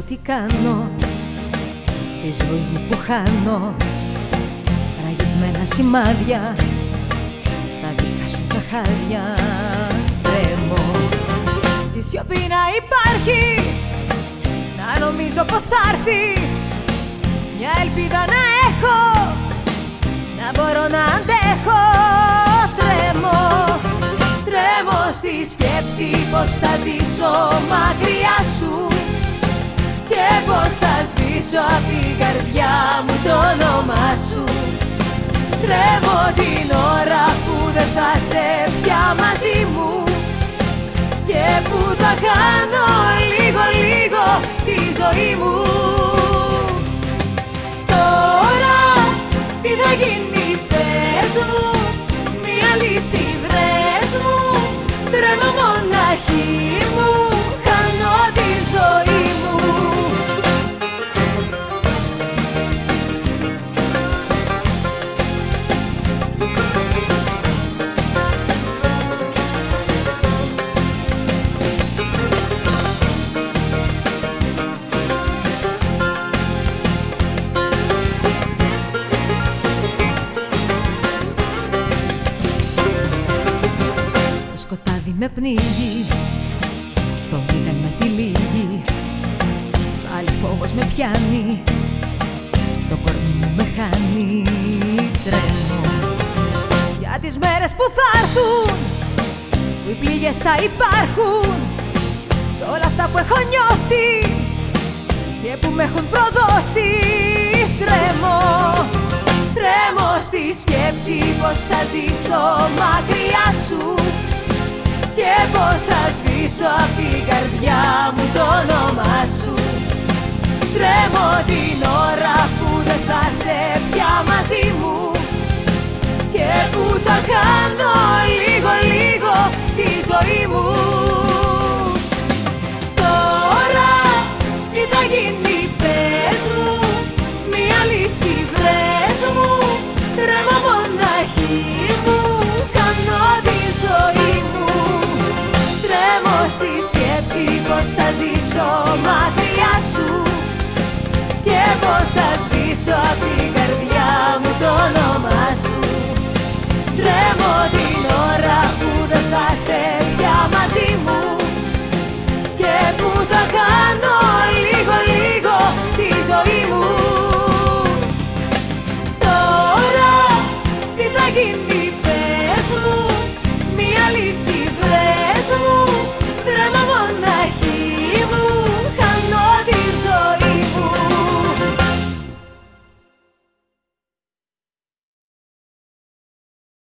τι κάνω. Τη ζωή μου που χάνω. Ραγισμένα σημάδια. Τα δικά σου τα χάδια. Τρέμω. Στη σιωπή να υπάρχεις. Να νομίζω πως θα έρθεις. Μια ελπίδα να έχω. Να μπορώ να αντέχω. Τρέμω. Τρέμω στη σκέψη πως θα ζήσω μακριά. σου και πως θα σβήσω απ' την καρδιά μου το όνομά σου. Τρέμω την ώρα που δεν θα σε πια μαζί μου. Και που θα χάνω λίγο λίγο τη ζωή μου. Τώρα τι θα γίνει πες μου μια λύση βρες μου. Τρέμω μοναχή με πνίγει. Το μήνα με τυλίγει Πάλι φόβος με πιάνει. Το κορμί μου με χάνει. Τρέμω Για τις μέρες που θα έρθουν Που οι πληγές θα υπάρχουν. Σ' όλα αυτά που έχω νιώσει Και που με έχουν προδώσει. Τρέμω Τρέμω στη σκέψη πως θα ζήσω μακριά σου. και πως θα σβήσω απ' την καρδιά μου το όνομά σου σκέψη πως θα ζήσω μακριά σου και πως θα σβήσω απ' την καρδιά μου τον